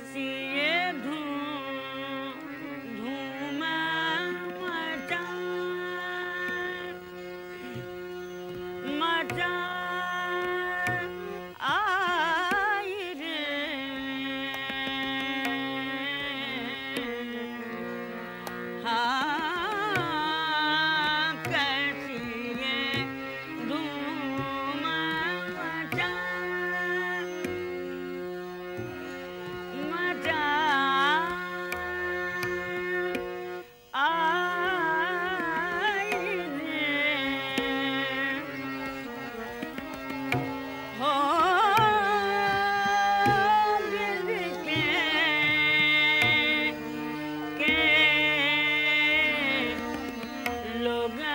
see lugar.